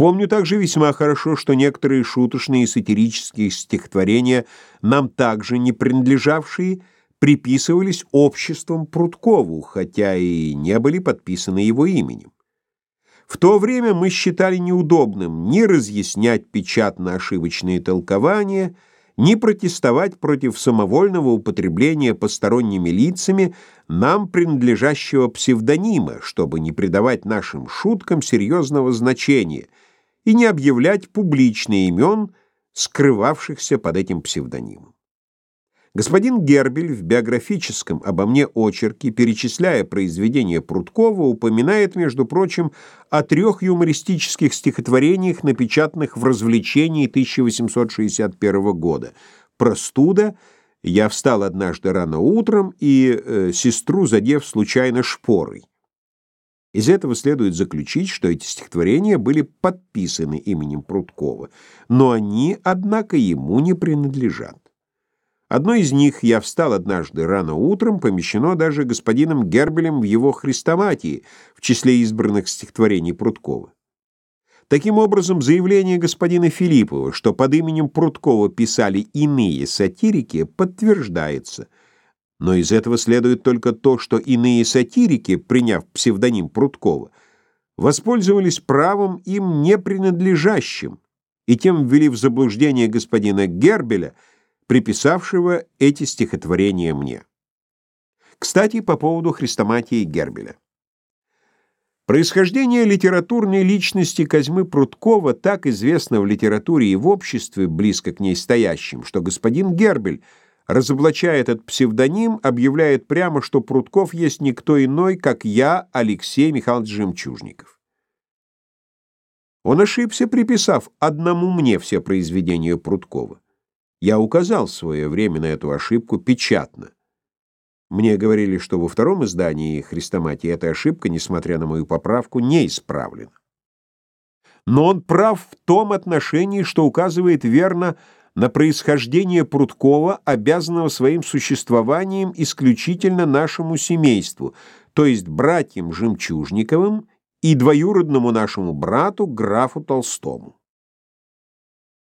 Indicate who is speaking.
Speaker 1: Помню также весьма хорошо, что некоторые шуточные и сатирические стихотворения, нам также не принадлежавшие, приписывались обществом Прудкову, хотя и не были подписаны его именем. В то время мы считали неудобным ни разъяснять печатно-ошибочные толкования, ни протестовать против самовольного употребления посторонними лицами нам принадлежащего псевдонима, чтобы не придавать нашим шуткам серьезного значения и не объявлять публичные имен, скрывавшихся под этим псевдонимом. Господин Гербель в биографическом обо мне очерке, перечисляя произведения Прудкова, упоминает, между прочим, о трех юмористических стихотворениях, напечатанных в «Развлечении» 1861 года. «Простуда», «Я встал однажды рано утром» и э, «Сестру задев случайно шпорой». Из этого следует заключить, что эти стихотворения были подписаны именем Прудкова, но они, однако, ему не принадлежат. Одно из них «Я встал однажды рано утром» помещено даже господином Гербелем в его «Хрестоматии» в числе избранных стихотворений Прудкова. Таким образом, заявление господина Филиппова, что под именем Прудкова писали иные сатирики, подтверждается. Но из этого следует только то, что иные сатирики, приняв псевдоним Прудкова, воспользовались правом им не принадлежащим и тем ввели в заблуждение господина Гербеля, приписавшего эти стихотворения мне. Кстати, по поводу хрестоматии Гербеля. Происхождение литературной личности Козьмы Прудкова так известно в литературе и в обществе, близко к ней стоящим, что господин Гербель, разоблачая этот псевдоним, объявляет прямо, что Прудков есть никто иной, как я, Алексей Михайлович Жемчужников. Он ошибся, приписав одному мне все произведения Прудкова. Я указал в свое время на эту ошибку печатно. Мне говорили, что во втором издании «Хрестоматии» эта ошибка, несмотря на мою поправку, не исправлена. Но он прав в том отношении, что указывает верно на происхождение Прудкова, обязанного своим существованием исключительно нашему семейству, то есть братьям Жемчужниковым и двоюродному нашему брату, графу Толстому.